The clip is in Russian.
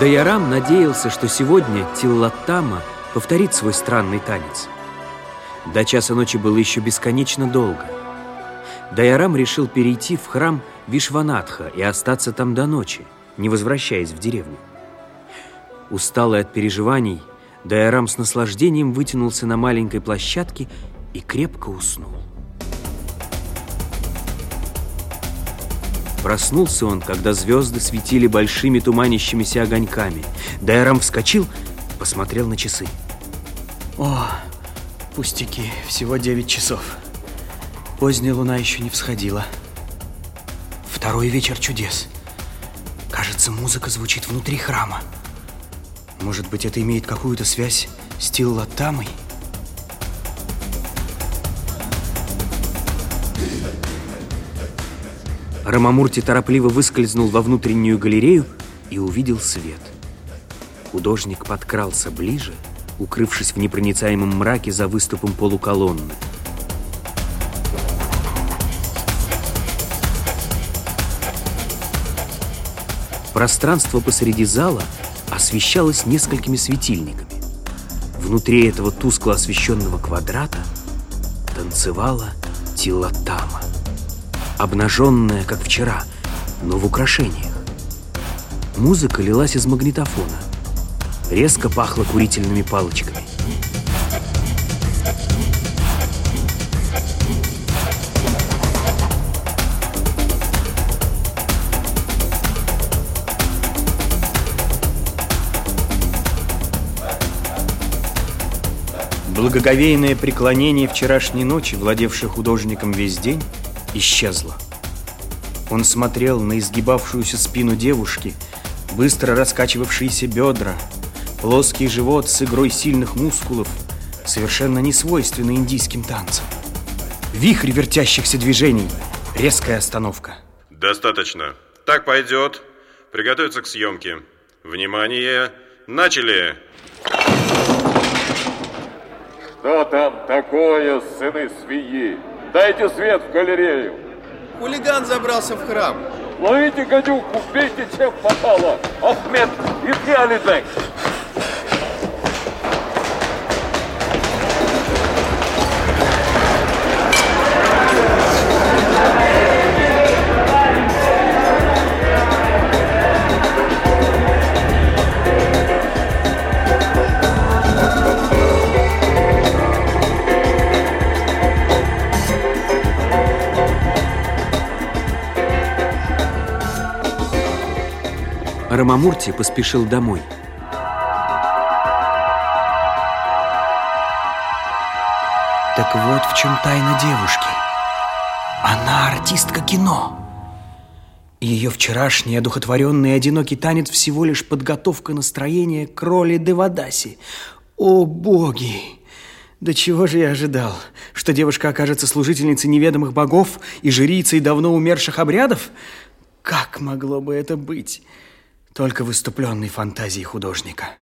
Даярам надеялся, что сегодня Тиллатама повторит свой странный танец. До часа ночи было еще бесконечно долго. Даярам решил перейти в храм Вишванатха и остаться там до ночи, не возвращаясь в деревню. Усталый от переживаний, Даярам с наслаждением вытянулся на маленькой площадке и крепко уснул. Проснулся он, когда звезды светили большими туманящимися огоньками. Дайрам вскочил, посмотрел на часы. О, пустяки, всего 9 часов. Поздняя луна еще не всходила. Второй вечер чудес. Кажется, музыка звучит внутри храма. Может быть, это имеет какую-то связь с Тиллатамой? Рамамурти торопливо выскользнул во внутреннюю галерею и увидел свет. Художник подкрался ближе, укрывшись в непроницаемом мраке за выступом полуколонны. Пространство посреди зала освещалось несколькими светильниками. Внутри этого тускло освещенного квадрата танцевала Тилатама обнаженная, как вчера, но в украшениях. Музыка лилась из магнитофона. Резко пахло курительными палочками. Благоговейное преклонение вчерашней ночи, владевшее художником весь день, исчезла. Он смотрел на изгибавшуюся спину девушки, быстро раскачивавшиеся бедра, плоский живот с игрой сильных мускулов, совершенно не свойственный индийским танцам. Вихрь вертящихся движений, резкая остановка. Достаточно. Так пойдет. Приготовиться к съемке. Внимание! Начали! Что там такое, сыны свиньи? Дайте свет в галерею. Хулиган забрался в храм. Ловите гадюку, бейте чем попало. Ахмед, и Алидек. Рамамурти поспешил домой. Так вот в чем тайна девушки. Она артистка кино. Ее вчерашний одухотворенный одинокий танец всего лишь подготовка настроения к роли Девадаси. О, боги! Да чего же я ожидал? Что девушка окажется служительницей неведомых богов и жрицей давно умерших обрядов? Как могло бы это быть? Только в фантазии художника.